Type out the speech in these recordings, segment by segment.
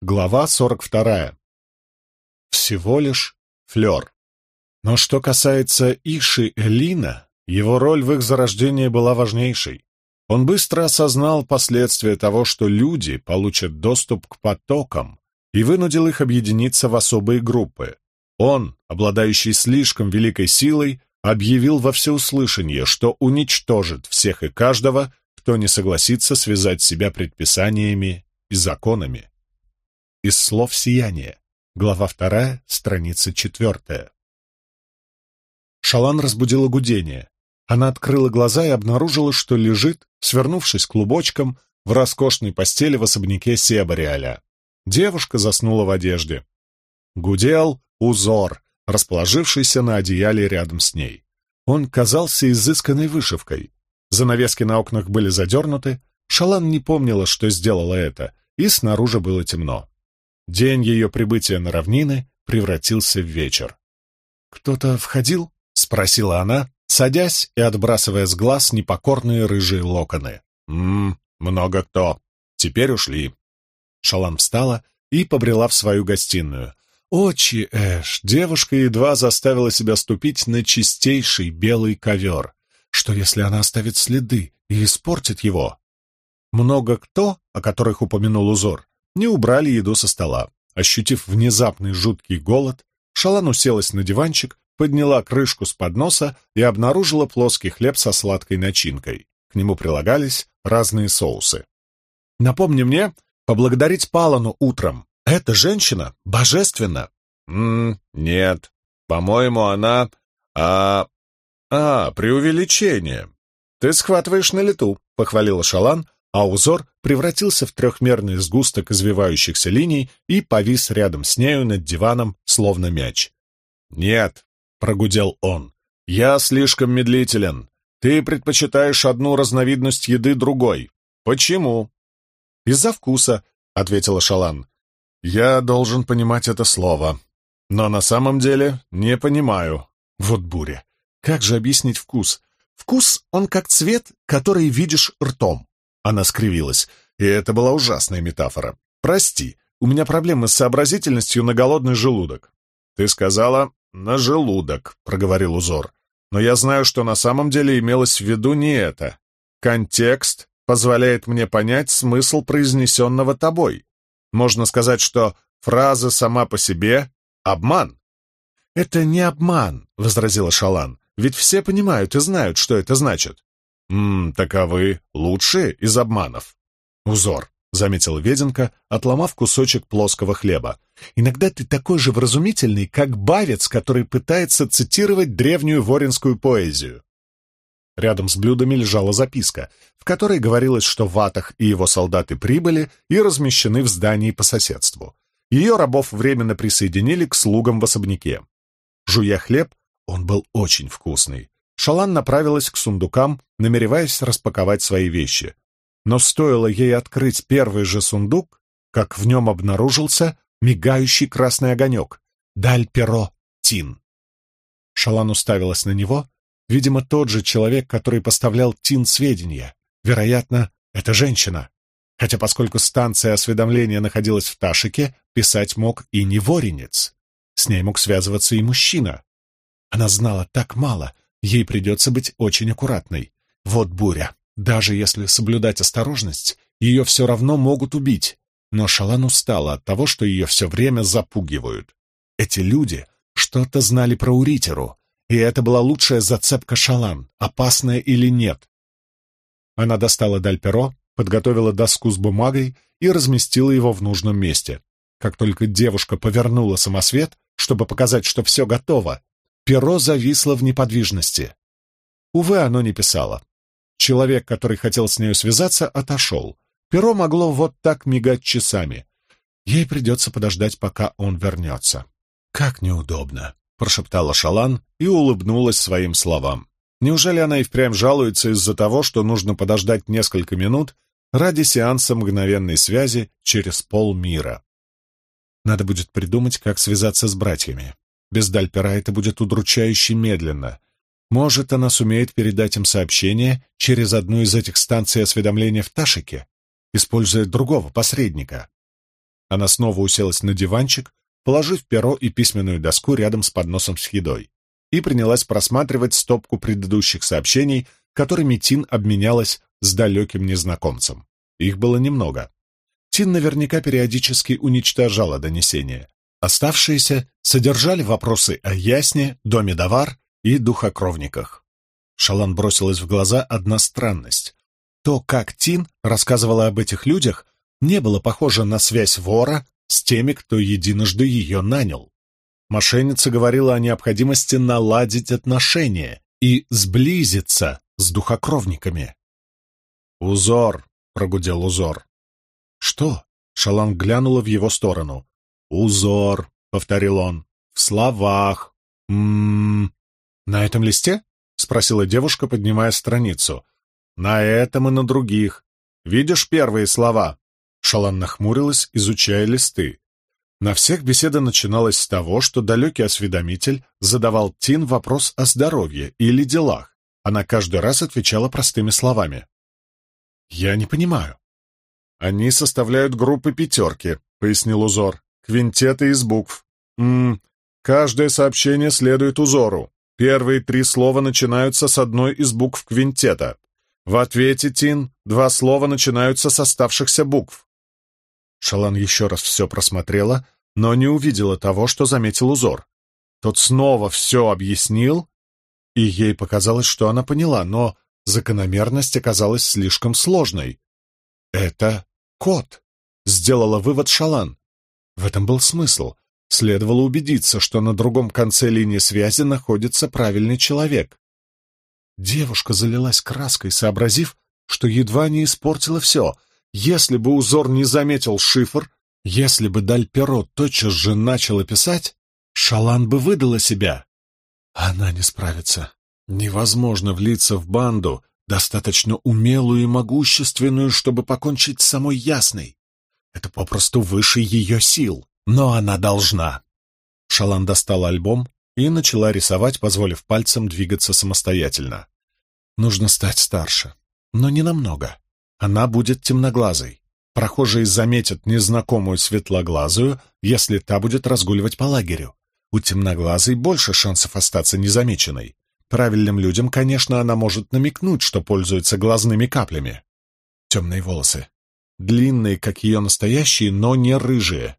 Глава 42. Всего лишь флер. Но что касается Иши Элина, его роль в их зарождении была важнейшей. Он быстро осознал последствия того, что люди получат доступ к потокам, и вынудил их объединиться в особые группы. Он, обладающий слишком великой силой, объявил во всеуслышание, что уничтожит всех и каждого, кто не согласится связать себя предписаниями и законами. Из слов сияния. Глава вторая, страница четвертая. Шалан разбудила гудение. Она открыла глаза и обнаружила, что лежит, свернувшись клубочком, в роскошной постели в особняке Себариаля. Девушка заснула в одежде. Гудел узор, расположившийся на одеяле рядом с ней. Он казался изысканной вышивкой. Занавески на окнах были задернуты. Шалан не помнила, что сделала это, и снаружи было темно. День ее прибытия на равнины превратился в вечер. «Кто-то входил?» — спросила она, садясь и отбрасывая с глаз непокорные рыжие локоны. «Ммм, много кто. Теперь ушли». Шалан встала и побрела в свою гостиную. Очи Эш, девушка едва заставила себя ступить на чистейший белый ковер. Что, если она оставит следы и испортит его? Много кто, о которых упомянул узор, не убрали еду со стола. Ощутив внезапный жуткий голод, Шалан уселась на диванчик, подняла крышку с подноса и обнаружила плоский хлеб со сладкой начинкой. К нему прилагались разные соусы. «Напомни мне поблагодарить Палану утром. Эта женщина божественна!» «М нет. По-моему, она... А... А, преувеличение. Ты схватываешь на лету», — похвалила Шалан, а узор превратился в трехмерный сгусток извивающихся линий и повис рядом с нею над диваном, словно мяч. «Нет», — прогудел он, — «я слишком медлителен. Ты предпочитаешь одну разновидность еды другой. Почему?» «Из-за вкуса», — ответила Шалан. «Я должен понимать это слово. Но на самом деле не понимаю. Вот буря. Как же объяснить вкус? Вкус, он как цвет, который видишь ртом. Она скривилась. И это была ужасная метафора. «Прости, у меня проблемы с сообразительностью на голодный желудок». «Ты сказала «на желудок», — проговорил узор. «Но я знаю, что на самом деле имелось в виду не это. Контекст позволяет мне понять смысл произнесенного тобой. Можно сказать, что фраза сама по себе — обман». «Это не обман», — возразила Шалан. «Ведь все понимают и знают, что это значит. «Ммм, таковы лучшие из обманов». «Узор», — заметил Веденка, отломав кусочек плоского хлеба. «Иногда ты такой же вразумительный, как бавец, который пытается цитировать древнюю воринскую поэзию». Рядом с блюдами лежала записка, в которой говорилось, что Ватах и его солдаты прибыли и размещены в здании по соседству. Ее рабов временно присоединили к слугам в особняке. Жуя хлеб, он был очень вкусный. Шалан направилась к сундукам, намереваясь распаковать свои вещи. Но стоило ей открыть первый же сундук, как в нем обнаружился мигающий красный огонек. Даль-перо Тин. Шалан уставилась на него. Видимо, тот же человек, который поставлял Тин сведения. Вероятно, это женщина. Хотя поскольку станция осведомления находилась в Ташике, писать мог и не воренец. С ней мог связываться и мужчина. Она знала так мало, Ей придется быть очень аккуратной. Вот буря. Даже если соблюдать осторожность, ее все равно могут убить. Но Шалан устала от того, что ее все время запугивают. Эти люди что-то знали про Уритеру, и это была лучшая зацепка Шалан, опасная или нет. Она достала дальперо, подготовила доску с бумагой и разместила его в нужном месте. Как только девушка повернула самосвет, чтобы показать, что все готово, Перо зависло в неподвижности. Увы, оно не писало. Человек, который хотел с нею связаться, отошел. Перо могло вот так мигать часами. Ей придется подождать, пока он вернется. «Как неудобно!» — прошептала Шалан и улыбнулась своим словам. Неужели она и впрямь жалуется из-за того, что нужно подождать несколько минут ради сеанса мгновенной связи через полмира? Надо будет придумать, как связаться с братьями. Без Дальпера это будет удручающе медленно. Может, она сумеет передать им сообщение через одну из этих станций осведомления в Ташике, используя другого посредника. Она снова уселась на диванчик, положив перо и письменную доску рядом с подносом с едой, и принялась просматривать стопку предыдущих сообщений, которыми Тин обменялась с далеким незнакомцем. Их было немного. Тин наверняка периодически уничтожала донесения. Оставшиеся содержали вопросы о Ясне, Доме Давар и духокровниках. Шалан бросилась в глаза одна странность. То, как Тин рассказывала об этих людях, не было похоже на связь вора с теми, кто единожды ее нанял. Мошенница говорила о необходимости наладить отношения и сблизиться с духокровниками. «Узор!» — прогудел узор. «Что?» — Шалан глянула в его сторону. «Узор!» — повторил он. «В словах!» «М-м-м...» «На этом листе?» — спросила девушка, поднимая страницу. «На этом и на других. Видишь первые слова?» Шалан нахмурилась, изучая листы. На всех беседа начиналась с того, что далекий осведомитель задавал Тин вопрос о здоровье или делах. Она каждый раз отвечала простыми словами. «Я не понимаю». «Они составляют группы пятерки», — пояснил узор. «Квинтеты из букв. М каждое сообщение следует узору. Первые три слова начинаются с одной из букв квинтета. В ответе, Тин, два слова начинаются с оставшихся букв. Шалан еще раз все просмотрела, но не увидела того, что заметил узор. Тот снова все объяснил, и ей показалось, что она поняла, но закономерность оказалась слишком сложной. «Это кот», — сделала вывод Шалан. В этом был смысл. Следовало убедиться, что на другом конце линии связи находится правильный человек. Девушка залилась краской, сообразив, что едва не испортила все — если бы узор не заметил шифр, если бы Дальперо тотчас же начала писать, Шалан бы выдала себя. Она не справится. Невозможно влиться в банду, достаточно умелую и могущественную, чтобы покончить с самой ясной. Это попросту выше ее сил, но она должна. Шалан достала альбом и начала рисовать, позволив пальцам двигаться самостоятельно. Нужно стать старше, но не намного. Она будет темноглазой. Прохожие заметят незнакомую светлоглазую, если та будет разгуливать по лагерю. У темноглазой больше шансов остаться незамеченной. Правильным людям, конечно, она может намекнуть, что пользуется глазными каплями. Темные волосы. Длинные, как ее настоящие, но не рыжие.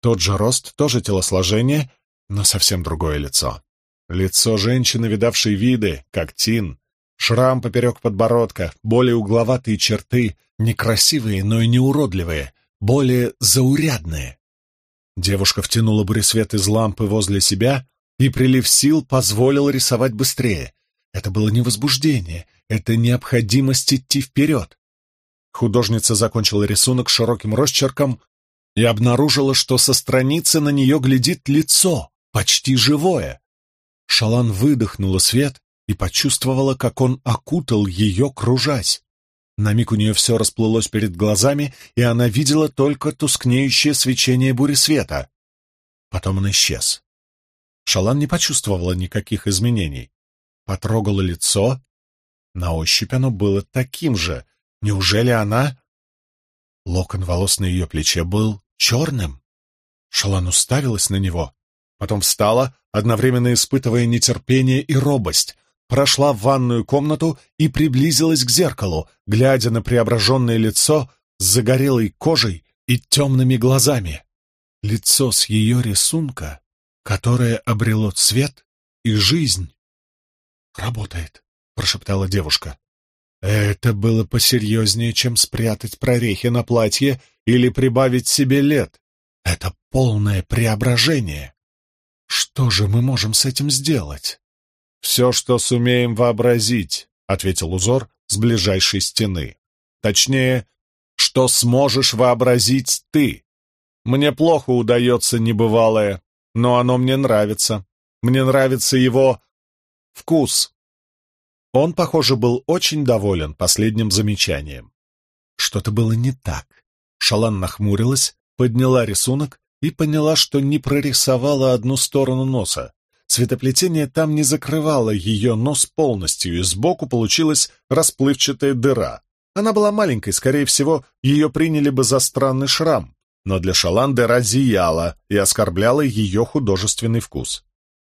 Тот же рост, тоже телосложение, но совсем другое лицо. Лицо женщины, видавшей виды, как Тин, Шрам поперек подбородка, более угловатые черты, некрасивые, но и не уродливые, более заурядные. Девушка втянула буресвет из лампы возле себя, и прилив сил позволил рисовать быстрее. Это было не возбуждение, это необходимость идти вперед. Художница закончила рисунок широким росчерком и обнаружила, что со страницы на нее глядит лицо, почти живое. Шалан выдохнула свет и почувствовала, как он окутал ее, кружась. На миг у нее все расплылось перед глазами, и она видела только тускнеющее свечение бури света. Потом он исчез. Шалан не почувствовала никаких изменений. Потрогала лицо. На ощупь оно было таким же. Неужели она... Локон волос на ее плече был черным. Шалан уставилась на него, потом встала, одновременно испытывая нетерпение и робость прошла в ванную комнату и приблизилась к зеркалу, глядя на преображенное лицо с загорелой кожей и темными глазами. Лицо с ее рисунка, которое обрело цвет и жизнь. «Работает», — прошептала девушка. Это было посерьезнее, чем спрятать прорехи на платье или прибавить себе лет. Это полное преображение. Что же мы можем с этим сделать? «Все, что сумеем вообразить», — ответил узор с ближайшей стены. «Точнее, что сможешь вообразить ты. Мне плохо удается небывалое, но оно мне нравится. Мне нравится его вкус». Он, похоже, был очень доволен последним замечанием. Что-то было не так. Шалан нахмурилась, подняла рисунок и поняла, что не прорисовала одну сторону носа. Цветоплетение там не закрывало ее нос полностью, и сбоку получилась расплывчатая дыра. Она была маленькой, скорее всего, ее приняли бы за странный шрам. но для Шаланды разияла и оскорбляла ее художественный вкус.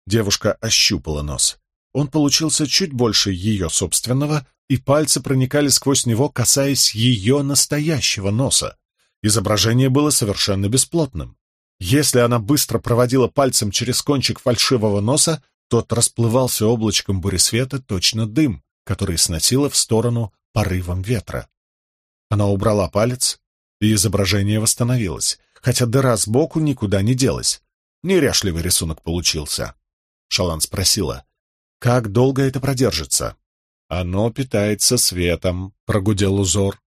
Девушка ощупала нос. Он получился чуть больше ее собственного, и пальцы проникали сквозь него, касаясь ее настоящего носа. Изображение было совершенно бесплотным. Если она быстро проводила пальцем через кончик фальшивого носа, тот расплывался облачком буресвета, точно дым, который сносило в сторону порывом ветра. Она убрала палец, и изображение восстановилось, хотя дыра сбоку никуда не делась. Неряшливый рисунок получился. Шалан спросила, «Как долго это продержится?» «Оно питается светом», — прогудел узор.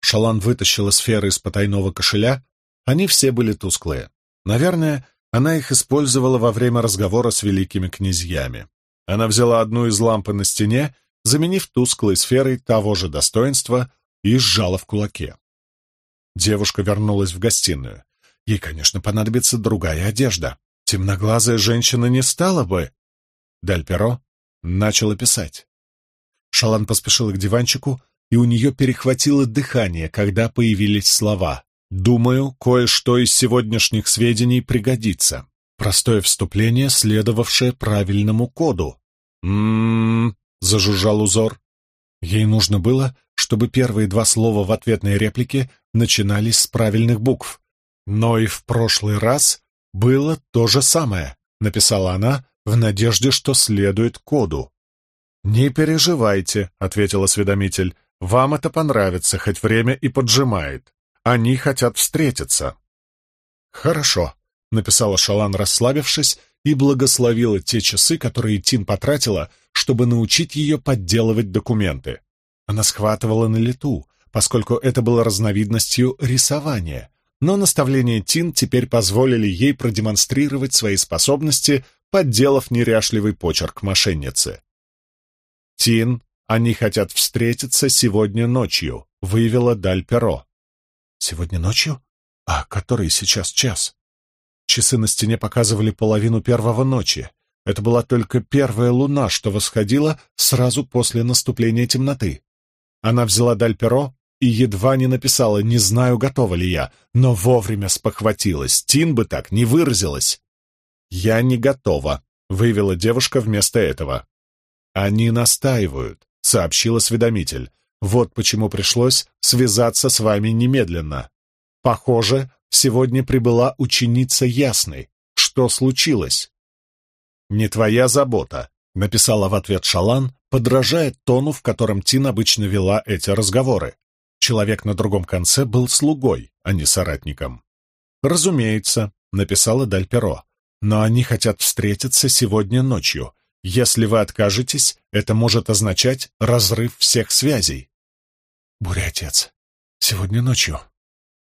Шалан вытащила сферы из потайного кошеля. Они все были тусклые. Наверное, она их использовала во время разговора с великими князьями. Она взяла одну из лампы на стене, заменив тусклой сферой того же достоинства, и сжала в кулаке. Девушка вернулась в гостиную. Ей, конечно, понадобится другая одежда. Темноглазая женщина не стала бы. Дальперо начала писать. Шалан поспешила к диванчику, и у нее перехватило дыхание, когда появились слова. «Думаю, кое-что из сегодняшних сведений пригодится». Простое вступление, следовавшее правильному коду. «М-м-м», зажужжал узор. Ей нужно было, чтобы первые два слова в ответной реплике начинались с правильных букв. Но и в прошлый раз было то же самое, написала она в надежде, что следует коду. «Не переживайте», — ответил осведомитель, — «вам это понравится, хоть время и поджимает. Они хотят встретиться». «Хорошо», — написала Шалан, расслабившись, и благословила те часы, которые Тин потратила, чтобы научить ее подделывать документы. Она схватывала на лету, поскольку это было разновидностью рисования, но наставления Тин теперь позволили ей продемонстрировать свои способности, подделав неряшливый почерк мошенницы. «Тин, они хотят встретиться сегодня ночью», — выявила Даль Перо. «Сегодня ночью? А который сейчас час?» Часы на стене показывали половину первого ночи. Это была только первая луна, что восходила сразу после наступления темноты. Она взяла даль перо и едва не написала «не знаю, готова ли я», но вовремя спохватилась. Тин бы так не выразилась. «Я не готова», — вывела девушка вместо этого. «Они настаивают», — сообщил осведомитель. «Вот почему пришлось связаться с вами немедленно. Похоже, сегодня прибыла ученица Ясной. Что случилось?» «Не твоя забота», — написала в ответ Шалан, подражая тону, в котором Тин обычно вела эти разговоры. Человек на другом конце был слугой, а не соратником. «Разумеется», — написала Дальперо, — «но они хотят встретиться сегодня ночью. Если вы откажетесь, это может означать разрыв всех связей». «Буря, отец, сегодня ночью».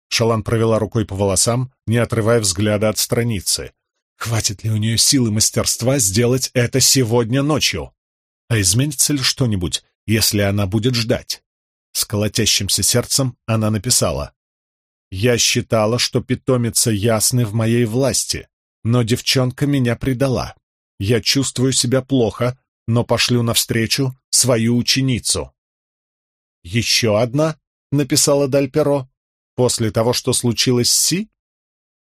Шалан провела рукой по волосам, не отрывая взгляда от страницы. Хватит ли у нее силы мастерства сделать это сегодня ночью? А изменится ли что-нибудь, если она будет ждать? С колотящимся сердцем она написала. «Я считала, что питомица ясны в моей власти, но девчонка меня предала. Я чувствую себя плохо, но пошлю навстречу свою ученицу». «Еще одна?» — написала Дальперо. «После того, что случилось с Си?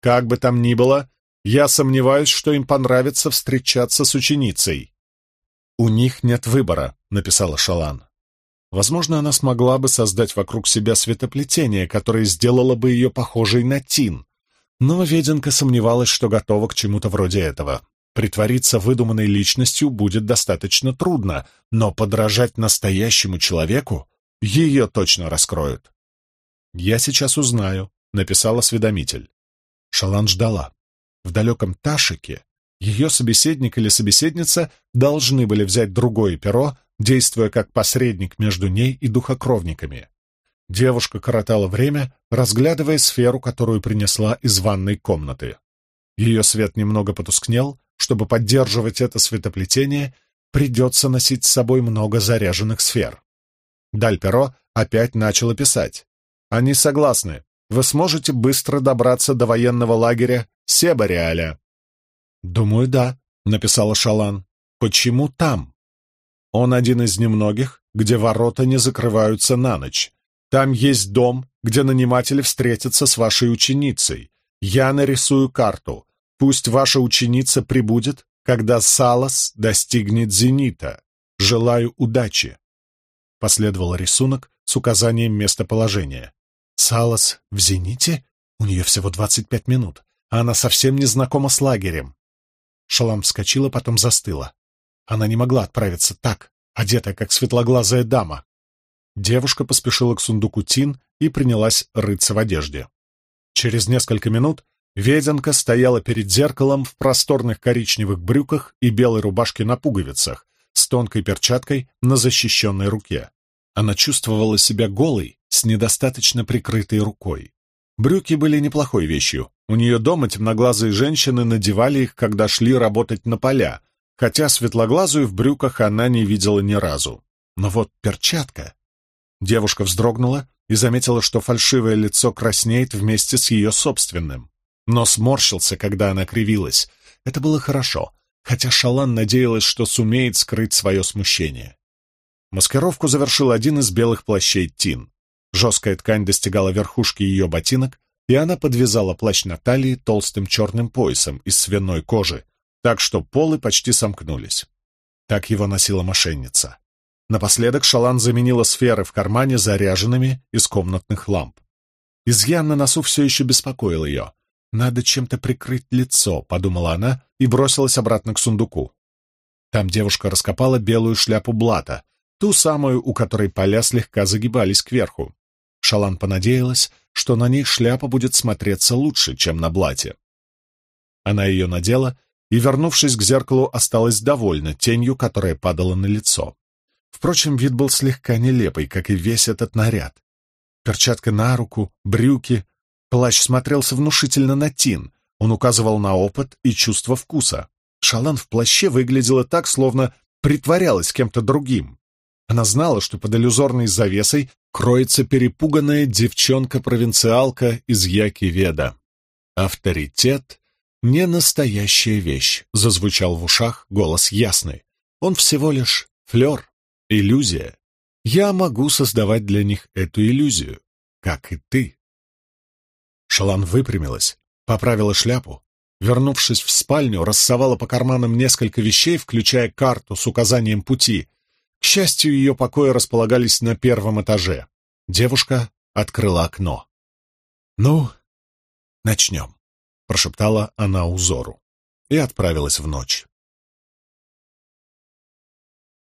Как бы там ни было, я сомневаюсь, что им понравится встречаться с ученицей. «У них нет выбора», — написала Шалан. Возможно, она смогла бы создать вокруг себя светоплетение, которое сделало бы ее похожей на Тин. Но Веденка сомневалась, что готова к чему-то вроде этого. Притвориться выдуманной личностью будет достаточно трудно, но подражать настоящему человеку ее точно раскроют. «Я сейчас узнаю», — написал осведомитель. Шалан ждала. В далеком Ташике ее собеседник или собеседница должны были взять другое перо, действуя как посредник между ней и духокровниками. Девушка коротала время, разглядывая сферу, которую принесла из ванной комнаты. Ее свет немного потускнел, чтобы поддерживать это светоплетение, придется носить с собой много заряженных сфер. Даль перо опять начала писать. «Они согласны. Вы сможете быстро добраться до военного лагеря Себариаля?» «Думаю, да», — написала Шалан. «Почему там?» «Он один из немногих, где ворота не закрываются на ночь. Там есть дом, где наниматели встретятся с вашей ученицей. Я нарисую карту. Пусть ваша ученица прибудет, когда Салас достигнет зенита. Желаю удачи. Последовал рисунок с указанием местоположения. Салас в зените? У нее всего двадцать пять минут, а она совсем не знакома с лагерем. Шалам вскочила, потом застыла. Она не могла отправиться так, одетая как светлоглазая дама. Девушка поспешила к сундуку Тин и принялась рыться в одежде. Через несколько минут Веденка стояла перед зеркалом в просторных коричневых брюках и белой рубашке на пуговицах, с тонкой перчаткой на защищенной руке. Она чувствовала себя голой, с недостаточно прикрытой рукой. Брюки были неплохой вещью. У нее дома темноглазые женщины надевали их, когда шли работать на поля, хотя светлоглазую в брюках она не видела ни разу. Но вот перчатка... Девушка вздрогнула и заметила, что фальшивое лицо краснеет вместе с ее собственным. Но сморщился, когда она кривилась. Это было хорошо, хотя Шалан надеялась, что сумеет скрыть свое смущение. Маскировку завершил один из белых плащей Тин. Жесткая ткань достигала верхушки ее ботинок, и она подвязала плащ на талии толстым черным поясом из свиной кожи, так что полы почти сомкнулись. Так его носила мошенница. Напоследок Шалан заменила сферы в кармане заряженными из комнатных ламп. Изъян на носу все еще беспокоил ее. «Надо чем-то прикрыть лицо», — подумала она и бросилась обратно к сундуку. Там девушка раскопала белую шляпу Блата, ту самую, у которой поля слегка загибались кверху. Шалан понадеялась, что на ней шляпа будет смотреться лучше, чем на Блате. Она ее надела и, вернувшись к зеркалу, осталась довольна тенью, которая падала на лицо. Впрочем, вид был слегка нелепый, как и весь этот наряд. Перчатка на руку, брюки. Плащ смотрелся внушительно на Тин. Он указывал на опыт и чувство вкуса. Шалан в плаще выглядела так, словно притворялась кем-то другим. Она знала, что под иллюзорной завесой кроется перепуганная девчонка-провинциалка из Яки-Веда. Авторитет «Не настоящая вещь», — зазвучал в ушах голос ясный. «Он всего лишь флер, иллюзия. Я могу создавать для них эту иллюзию, как и ты». Шалан выпрямилась, поправила шляпу, вернувшись в спальню, рассовала по карманам несколько вещей, включая карту с указанием пути. К счастью, ее покои располагались на первом этаже. Девушка открыла окно. «Ну, начнем» прошептала она узору и отправилась в ночь.